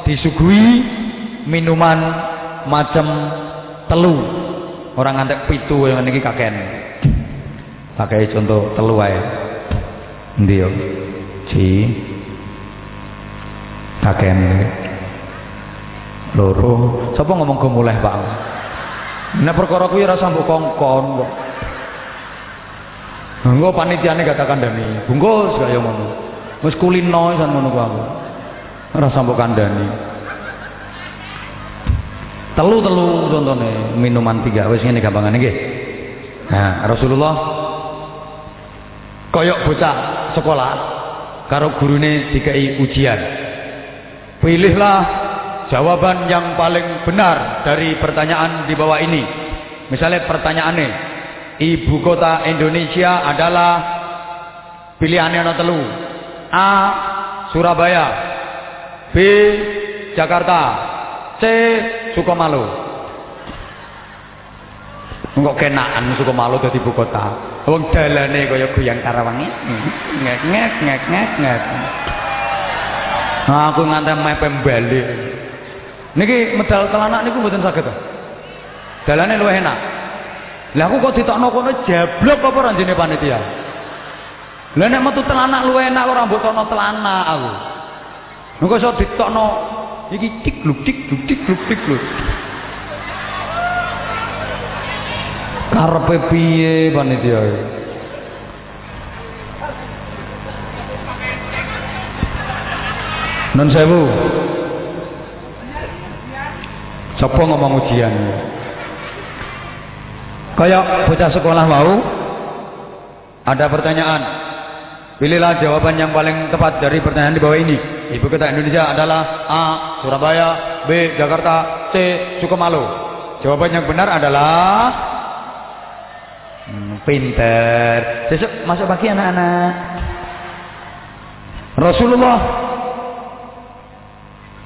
disuguhi minuman macam telu. Orang ngantek pitu yang niki kaken. Pakai contoh telu wae. Ndi Ji. Kaken loro. Sapa ngomong go mulai Pak? Nek perkara kuwi ora sambok kongkon kok. Engko panitiane gak kandhani bungkus kaya ngono. Wis kulino san ngono ku aku. Ora sambok kandhani telu-telu contone minuman tiga wis ngene gampangane nggih nah Rasulullah koyok bocah sekolah karo gurune dikai ujian pilihlah jawaban yang paling benar dari pertanyaan di bawah ini. Misalnya pertanyaannya, ibu kota Indonesia adalah pilihannya ana telu. A. Surabaya, B. Jakarta, C. Sukomalu. Engkok kenaan Sukomalu dadi ibu kota. Wong dalane kaya goyang Karawang ngek ngek ngek ngek ngek. Nah, aku nganti mepe balik. Niki medal telanak niku mboten saged to. Dalane luwih enak. Lah aku kok ditokno kono jablok apa ranjene panitia? Lah nek metu telanak luwih enak ora mbok tokno telanak aku. Engko iso ditokno iki tik gluk tik gluk tik gluk tik gluk. Karepe piye panitia? Nun sewu. Sopo ngomong ujian? Kayak bocah sekolah mau ada pertanyaan. Pilihlah jawaban yang paling tepat dari pertanyaan di bawah ini. Ibu kota Indonesia adalah A. Surabaya, B. Jakarta, C. Sukomalu. Jawaban yang benar adalah hmm, pinter. Besok masuk pagi anak-anak. Rasulullah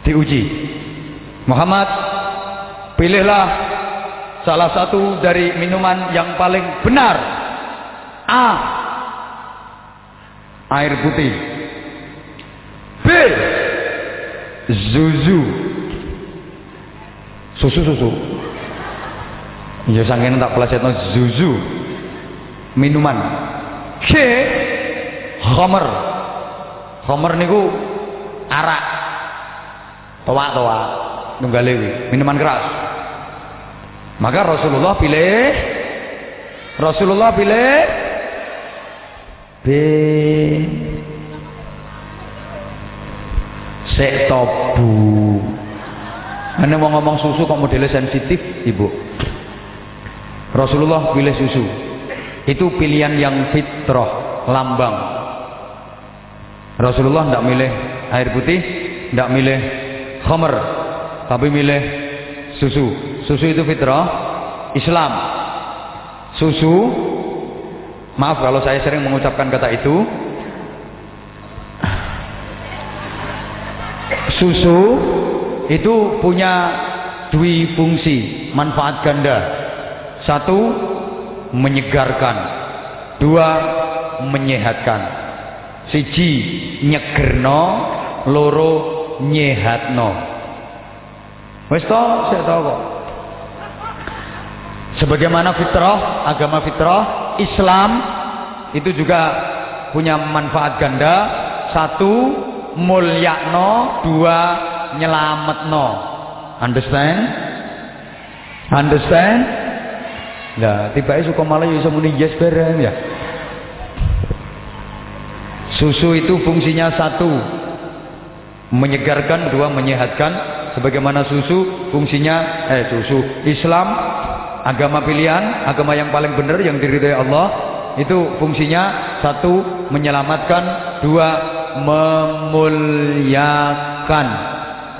diuji. Muhammad, pilihlah salah satu dari minuman yang paling benar. A. Air putih. B. Zuzu. Susu-susu. Ya sangene tak pelajaran zuzu. Minuman. C. Homer. Homer niku arak. Toa-toa. Nunggalewi. Minuman keras. Maka Rasulullah pilih Rasulullah pilih B Sek tobu. Anda mau ngomong susu kok modelnya sensitif ibu? Rasulullah pilih susu. Itu pilihan yang fitrah Lambang. Rasulullah tidak milih air putih Tidak milih khamer Tapi milih susu. Susu itu fitrah Islam. Susu Maaf kalau saya sering mengucapkan kata itu. Susu itu punya dua fungsi manfaat ganda. Satu menyegarkan. Dua menyehatkan. Siji nyegerno. Loro nyehatno. Wis saya tahu kok. Sebagaimana fitrah agama fitrah Islam itu juga punya manfaat ganda. Satu mulyakno. Dua nyelametno. Understand? Understand? Nah tiba suka malah bisa muni yes bareng ya? Susu itu fungsinya satu menyegarkan dua menyehatkan. Sebagaimana susu fungsinya eh susu Islam agama pilihan agama yang paling benar yang diridhai Allah itu fungsinya satu menyelamatkan dua memuliakan.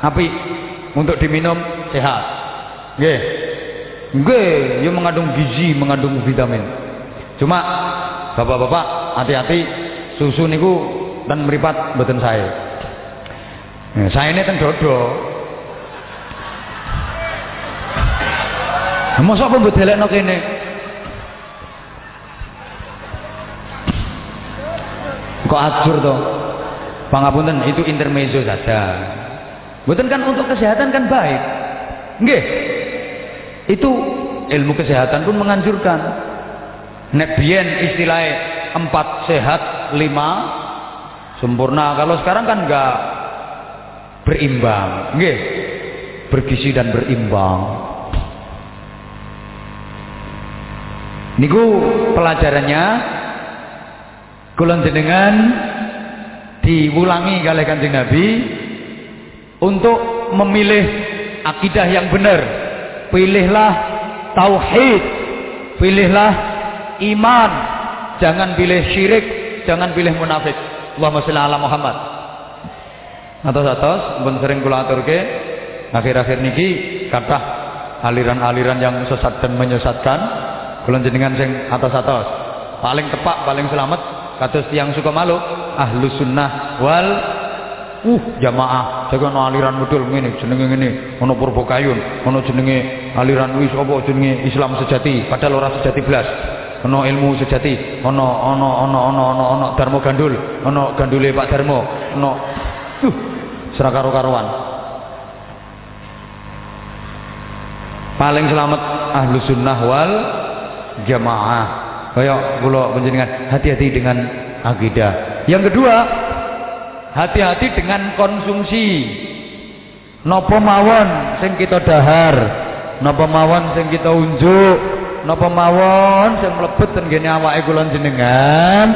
Api untuk diminum sehat. Nggih. Nggih ya mengandung gizi mengandung vitamin. Cuma bapak-bapak hati-hati susu niku dan meripat mboten saya nah, saya ini kan dodo masa apa mbok delekno kene kok ajur toh Pangapunten itu intermezzo saja. Bukan kan untuk kesehatan kan baik. Nggih. Itu ilmu kesehatan pun menganjurkan. Nek biyen istilahnya empat sehat lima sempurna. Kalau sekarang kan enggak berimbang. Nggih. Bergizi dan berimbang. Niku pelajarannya kulon jenengan diulangi kali kanjeng Nabi untuk memilih akidah yang benar. Pilihlah tauhid pilihlah iman. Jangan pilih syirik jangan pilih munafik. Allahumma sholli ala Muhammad. Atas atas pun sering kula aturke. Akhir-akhir niki kata aliran-aliran yang sesat dan menyesatkan kula jenengan sing atas-atas. Paling tepak, paling selamat kados tiang suka malu ahlus sunnah wal Uh, jamaah, jaga no aliran modul ngene, jenenge ngene, ono Purbakayun, ono jenenge aliran wis apa jenenge Islam sejati, padahal ora sejati blas. Ono ilmu sejati, ono ono ono ono ono ono Darmo Gandul, ono gandule Pak Darmo, ono uh, serakaro karuan. Paling selamat ahlu sunnah wal jamaah. Kayak kula panjenengan hati-hati dengan akidah. Yang kedua, hati-hati dengan konsumsi. Nopo mawon sing kita dahar? Nopo mawon sing kita unjuk? Nopo mawon sing mlebet ten gene awake kula jenengan?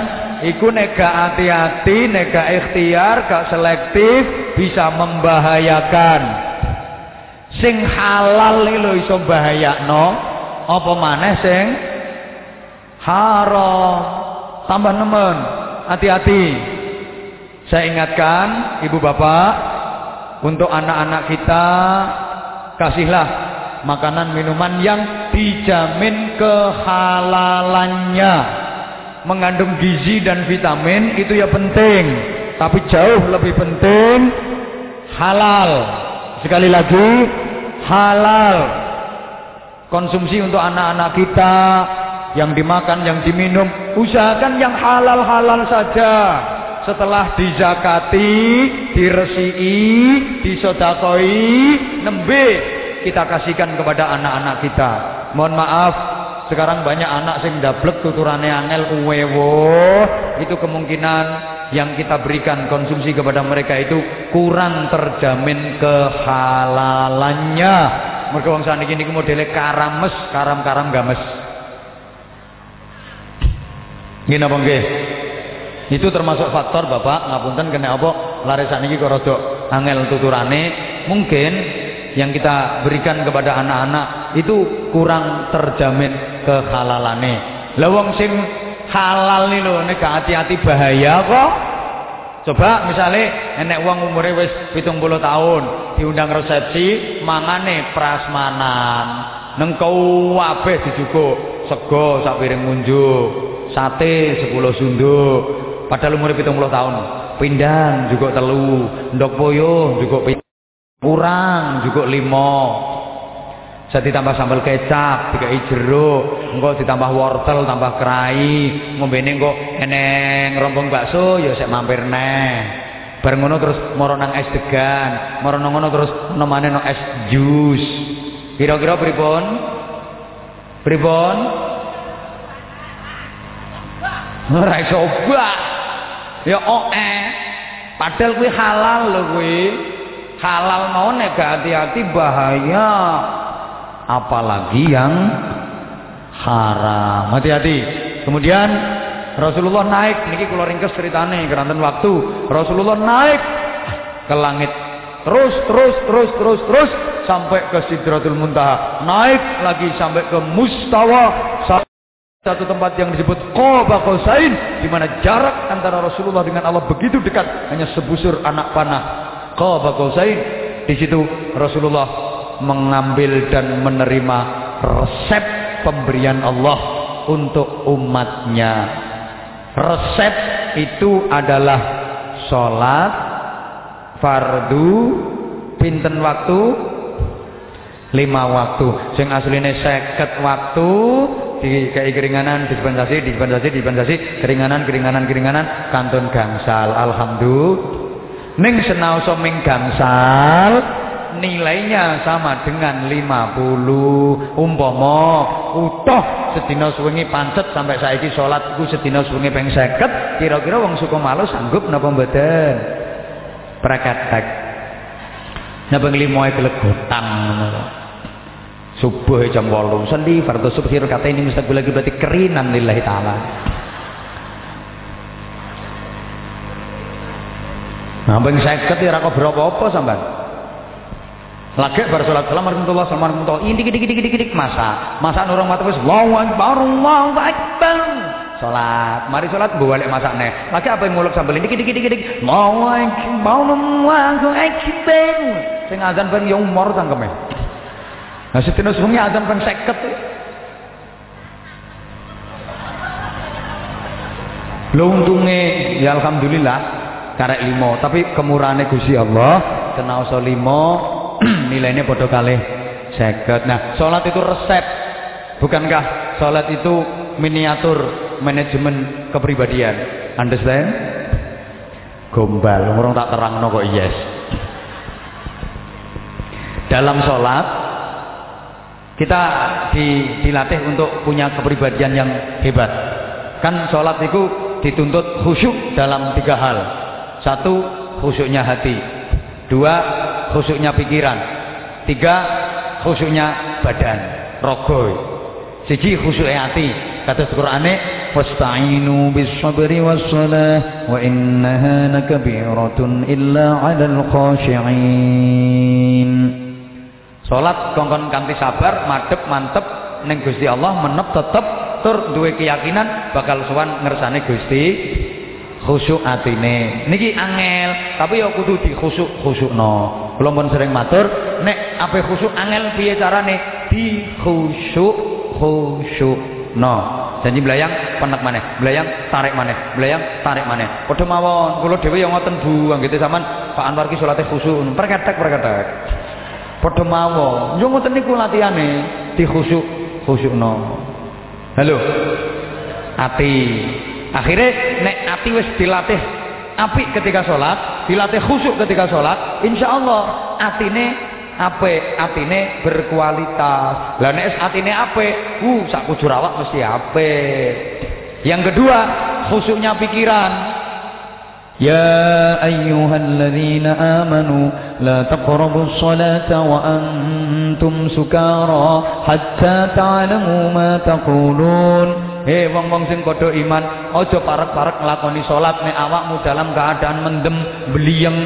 Iku nek hati-hati nek ikhtiar gak selektif bisa membahayakan. Sing halal lho iso bahayakno apa maneh sing haram tambah nemen. Hati-hati. Saya ingatkan ibu bapak untuk anak-anak kita kasihlah makanan minuman yang dijamin kehalalannya. Mengandung gizi dan vitamin itu ya penting. Tapi jauh lebih penting halal. Sekali lagi halal. Konsumsi untuk anak-anak kita yang dimakan yang diminum usahakan yang halal-halal saja setelah dizakati, diresii, disodakoi, nembe kita kasihkan kepada anak-anak kita. Mohon maaf, sekarang banyak anak sing dablek tuturane angel uwewo, itu kemungkinan yang kita berikan konsumsi kepada mereka itu kurang terjamin kehalalannya. Mereka wong saniki niku modele karames, karam-karam games. Gini apa nggih? Itu termasuk faktor Bapak ngapunten kena apa lare sakniki kok rada angel tuturane mungkin yang kita berikan kepada anak-anak itu kurang terjamin kehalalane. Lah wong sing halal nih lho nek hati-hati bahaya kok. Coba misalnya enek uang umurnya wis 70 tahun diundang resepsi mangane prasmanan nengkau kabeh dijukuk sego sak piring munjuk sate 10 sunduk Padahal umur 70 tahun. Pindang juga telu, ndok boyo juga. Kurang juga limo. Saya ditambah sambal kecap, tiga jeruk, engko ditambah wortel, tambah kerai, ngombene engko eneng rompong bakso, ya saya mampir neh. Bareng ngono terus moro nang es degan, moro ngono terus nemane no es jus. Kira-kira pripun? Pripun? Ora iso Ya oh eh. Padahal kuwi halal lho kuwi. Halal mau nek hati-hati bahaya. Apalagi yang haram. Hati-hati. Kemudian Rasulullah naik niki kula ringkes ceritane keranten waktu. Rasulullah naik ke langit terus terus terus terus terus sampai ke Sidratul Muntaha. Naik lagi sampai ke Mustawa satu tempat yang disebut Qaba Qausain di mana jarak antara Rasulullah dengan Allah begitu dekat hanya sebusur anak panah. Qaba Qausain di situ Rasulullah mengambil dan menerima resep pemberian Allah untuk umatnya. Resep itu adalah sholat fardu pinten waktu lima waktu. Sing asline seket waktu dikai keringanan dispensasi dispensasi dispensasi. Keringanan keringanan keringanan. Kantun gangsal. Alhamdulillah. Ning senaosa ming gangsal nilainya sama dengan 50 umpama utuh sedina suwengi pancet sampai saiki salat iku sedina suwengi ping 50 kira-kira wong malu sanggup napa mboten? Prakat napa nglimoe gelegotan ngono Subuh jam 8 sendi fardu subhi kata ini mustaqbil lagi berarti kerinan lillahi taala. Nah, ben 50 ya ora berapa apa sampean. Lagi bar salat salam warahmatullahi wabarakatuh. Ini dik dik dik dik masa. Masa orang mata wis Allahu akbar Allahu akbar. Salat. Mari salat mbok balik masakne. Lagi apa yang nguluk sambil ini dik dik dik dik. Allahu akbar Allahu akbar. sing azan ping ya umur nah sedina sungi azan ping 50 Lho untunge ya alhamdulillah karek limo, tapi kemurahane Gusti Allah kena usul limo nilainya padha kalih seket. Nah, salat itu resep. Bukankah salat itu miniatur manajemen kepribadian? Understand? Gombal, orang tak terang kok yes. Dalam sholat kita di, dilatih untuk punya kepribadian yang hebat. Kan sholat itu dituntut khusyuk dalam tiga hal. Satu, khusyuknya hati. Dua, khusyuknya pikiran. Tiga, khusyuknya badan. Rogoy. Siji khusyuknya hati. Kata Qur'ane, "Wasta'inu bis-sabri was-salah wa innaha lakabiratun illa 'alal khashi'in." Salat kongkon kanthi sabar, madep mantep ning Gusti Allah menep tetep tur duwe keyakinan bakal sowan ngersane Gusti khusyuk atine. Niki angel tapi ya kudu khusuk khusukno kula pun sering matur nek ape khusuk angel piye carane? Di khusuk khusyukno janji belayang penek maneh belayang tarik maneh belayang tarik maneh. Padha mawon kula dhewe ya ngoten Bu anggite sampean Pak Anwar ki salate khusuk perketek perketek padha mawon yo ngoten niku latihane di khusuk khusyukno halo? Ati. Akhirnya nek ati wis dilatih api ketika sholat dilatih khusyuk ketika sholat insya Allah atine ape atine berkualitas. Lah nek atine ape uh sak kujurawak mesti ape yang kedua khusyuknya pikiran يا أيها الذين آمنوا لا تقربوا الصلاة وأنتم سكارى حتى تعلموا ما تقولون Hei wong-wong sing padha iman, aja parek-parek nglakoni salat nek awakmu dalam keadaan mendem, beliyeng.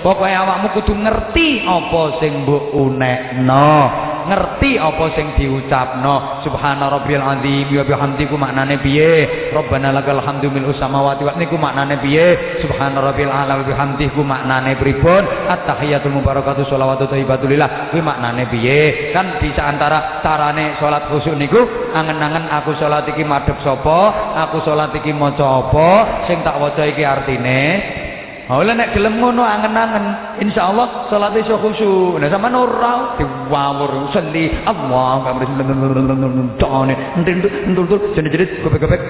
Pokoke awakmu kudu ngerti apa sing mbok unekno Ngerti apa sing diucapno. Subhana rabbil azim. Wa bihamdiku maknane piye? Rabbana lakal hamdu mil samawati wa niku maknane piye? Subhana rabbil ala wa bihamdiku maknane pripun? At-tahiyatul mubarakatuh sholawatu thayyibatulillah kuwi maknane piye? Kan di antara carane salat khusyuk niku angen-angen aku salat iki madhep sapa aku salat iki maca apa sing tak waca iki artine Oleh nek gelem ngono angen-angen, insyaallah salat iso khusyuk. Nek sampean ora diwawur sendi Allah kamri tone entul-entul jenis-jenis gobek-gobek.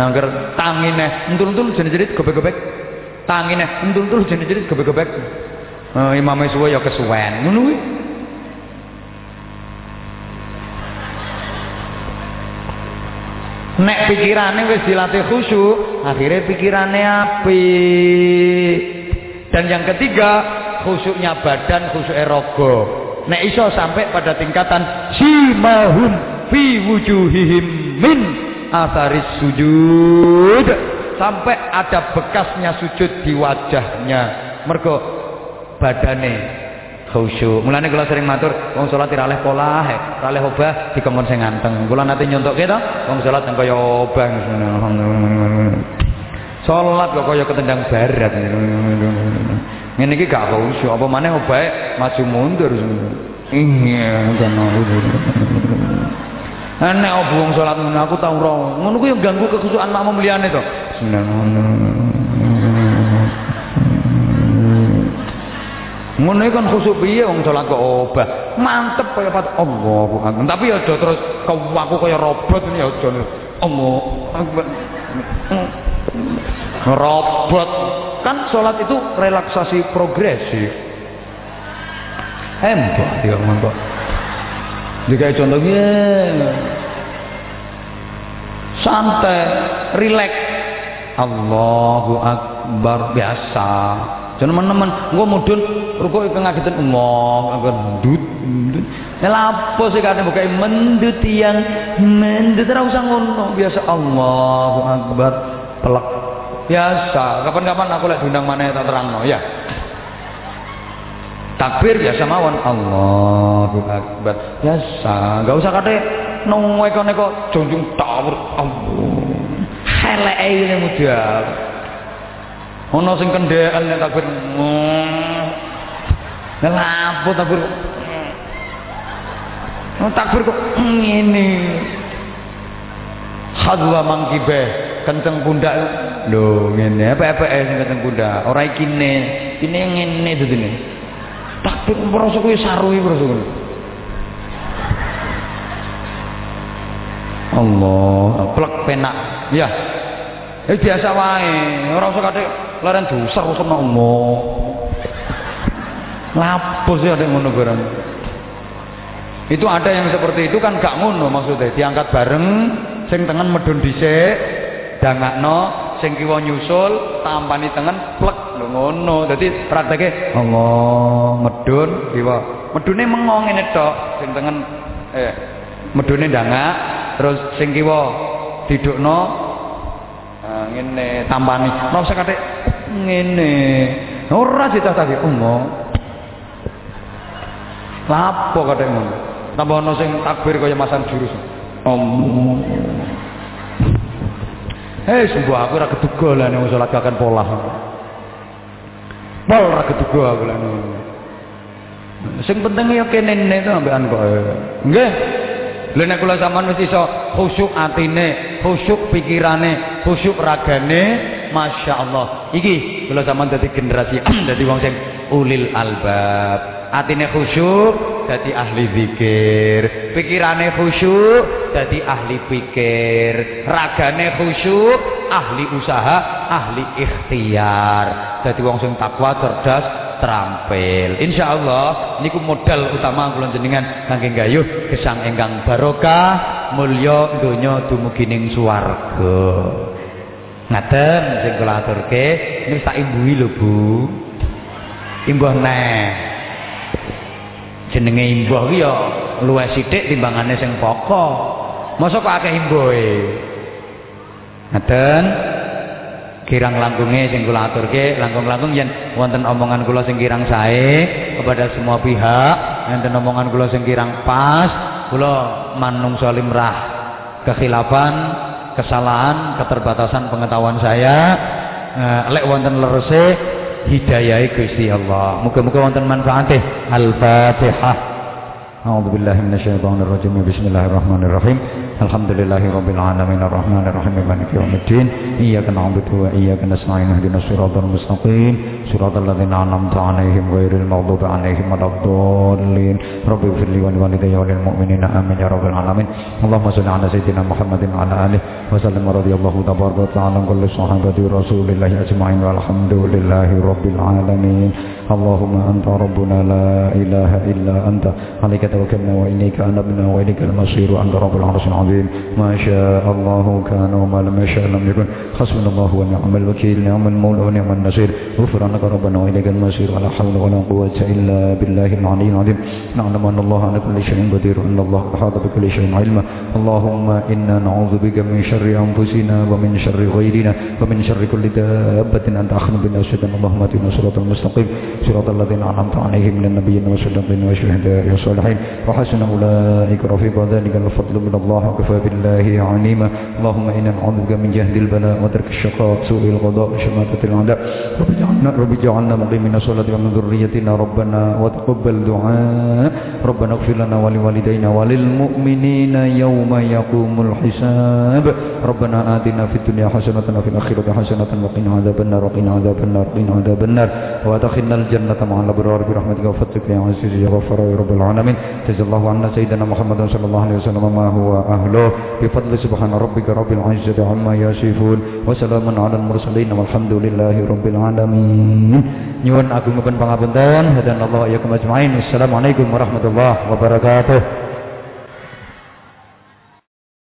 Nah, agar tangine entul-entul jenis-jenis gobek-gobek. Tangine entul-entul jenis-jenis gobek-gobek. Uh, imam suwe ya kesuwen. Ngono kuwi. Nek pikirane wis dilatih khusyuk akhirnya pikirannya api dan yang ketiga khusyuknya badan khusyuk erogo nek iso sampai pada tingkatan simahum fi wujuhihim min asaris sujud. Sampai ada bekasnya sujud di wajahnya. Mergo badane khusyuk. Mulane kula sering matur wong salat ora oleh pola, ora oleh obah dikongkon sing nganteng. Kula nate nyontokke to, wong salat kaya obah. Salat kok kaya ketendang barat. Ngene iki gak khusyuk, apa maneh obahe maju mundur. Iya, obo wong salat ngono aku tau ora. Ngono kuwi ganggu kekhusyukan makmum liyane to. ngono kan khusuk piye wong salat kok obah? Mantep kaya pat Allahu akbar. Tapi ya aja terus aku kaya robot ya aja Allah akbar. Robot. Kan salat itu relaksasi progresif hembah ya monggo jika contohnya santai rileks. Allahu akbar. Biasa. Teman-teman, engko mudun ruko Allah, agar ndut. Nek lapo sih kadang buka mendut yang mendut ora usah ngono, biasa Allahu Akbar. Pelak. Biasa. Kapan-kapan aku lek diundang mana tak terangno ya. Takbir biasa mawon Allahu Akbar. Biasa. Enggak usah kate neko-neko junjung tawur Allah. Heleke ini mudah. Ana sing kendhekan nek takbir. Lapo takbir kok. Takbir kok. Ngene. Hadwa mangkibe kenceng pundak lho ngene apa-apa sing kenceng pundak. Ora ikine ini ngene dene takbir merasa kuwi sarui merasa kuwi Allah plek penak. Ya eh biasa wae. Ora usah kate laren doser usah Allah lapus ya ada ngono barang itu ada yang seperti itu kan gak ngono maksudnya. Diangkat bareng sing tengen medun dhisik dangakno sing kiwa nyusul tampani tengen plek lho ngono. Dadi prakteke Allah medun kiwa. Medune mengo ngene tok sing tengen eh medune dangak terus sing kiwa didukno nah, ngene tampani. Ora usah kate ngene. Ora ditata Allah Lapo kadek ngono. Tambah ana sing takbir kaya masan jurus. Om. Hei, sungguh aku ora keduga lah nek salat kakan pola. Pol ora keduga aku lah Sing penting ya kene to ambekan kok. Nggih. Lha nek kula sampean wis iso khusyuk atine, khusyuk pikirane, khusyuk ragane, Masya Allah. Iki kula sampean dadi generasi dadi wong sing ulil albab atine khusyuk dadi ahli zikir. Pikirane khusyuk dadi ahli pikir. Ragane khusyuk ahli usaha ahli ikhtiar. Dadi wong sing takwa cerdas terampil. Insyaallah niku modal utama kula jenengan kangge gayuh gesang ingkang barokah mulya donya dumugi ning swarga. Ngaten sing kula aturke niku tak imbui lho Bu. Imbuh neh jenenge imbuh ki ya luwih sithik timbangane sing pokok. Masa kok akeh imbuhe? Ngaten. Kirang langkunge sing kula aturke langkung-langkung yen wonten omongan kula sing kirang sae kepada semua pihak enten omongan kula sing kirang pas kula manung limrah kekhilafan kesalahan keterbatasan pengetahuan saya eh, lek wonten lerese hidayah Gusti Allah. Muga-muga wonten manfaatih. Al-Fatihah. A'udzubillahi minasyaitonirrajim. Bismillahirrahmanirrahim. الشيطان الرجيم بسم الله الرحمن الرحيم الحمد لله رب العالمين الرحمن الرحيم مالك يوم الدين إياك نعبد وإياك نستعين اهدنا الصراط المستقيم صراط الذين أنعمت عليهم غير المغضوب عليهم ولا الضالين رب اغفر لي ولوالدي وللمؤمنين آمين يا رب العالمين اللهم صل على سيدنا محمد وعلى آله وسلم رضي الله تبارك وتعالى عن كل صحابة رسول الله أجمعين والحمد لله رب العالمين اللهم أنت ربنا لا إله إلا أنت عليك توكلنا وإليك أنبنا العظيم. ما شاء الله كان وما لم يشاء لم يكن. حسبنا الله ونعم الوكيل. نعم المولى ونعم النصير. غفرانك ربنا وإليك المصير. ولا حول ولا قوة إلا بالله العلي العظيم. نعلم أن الله على كل شيء قدير. وأن الله أحاط بكل شيء علما. اللهم إنا نعوذ بك من شر أنفسنا ومن شر غيرنا ومن شر كل دابة. أنت أخذ بنا اللهم أتنا صراط المستقيم. صراط الذين أنعمت عليهم من النبيين والصديقين والشهداء والصالحين وحسن أولئك رفيقا ذلك الفضل من الله. وكفى بالله عليما. اللهم إنا نعوذ بك من جهد البلاء وترك الشقاء سوء القضاء وشماتة الأعداء. رب جعلنا رب جعلنا مقيمين الصلاة ومن ذريتنا ربنا وتقبل دعاء. ربنا اغفر لنا ولوالدينا وللمؤمنين يوم يقوم الحساب. ربنا آتنا في الدنيا حسنة وفي الآخرة حسنة وقنا عذاب النار وقنا عذاب النار وقنا عذاب النار. وأدخلنا الجنة مع الأبرار برحمتك وفضلك يا عزيز يا غفار يا رب العالمين. جزا الله عنا سيدنا محمد صلى الله عليه وسلم ما هو أهله بفضل سبحان ربك رب العزة عما يصفون وسلام على المرسلين والحمد لله رب العالمين nyuwun agung pangapunten hadan Allah ya ajmain assalamualaikum warahmatullahi wabarakatuh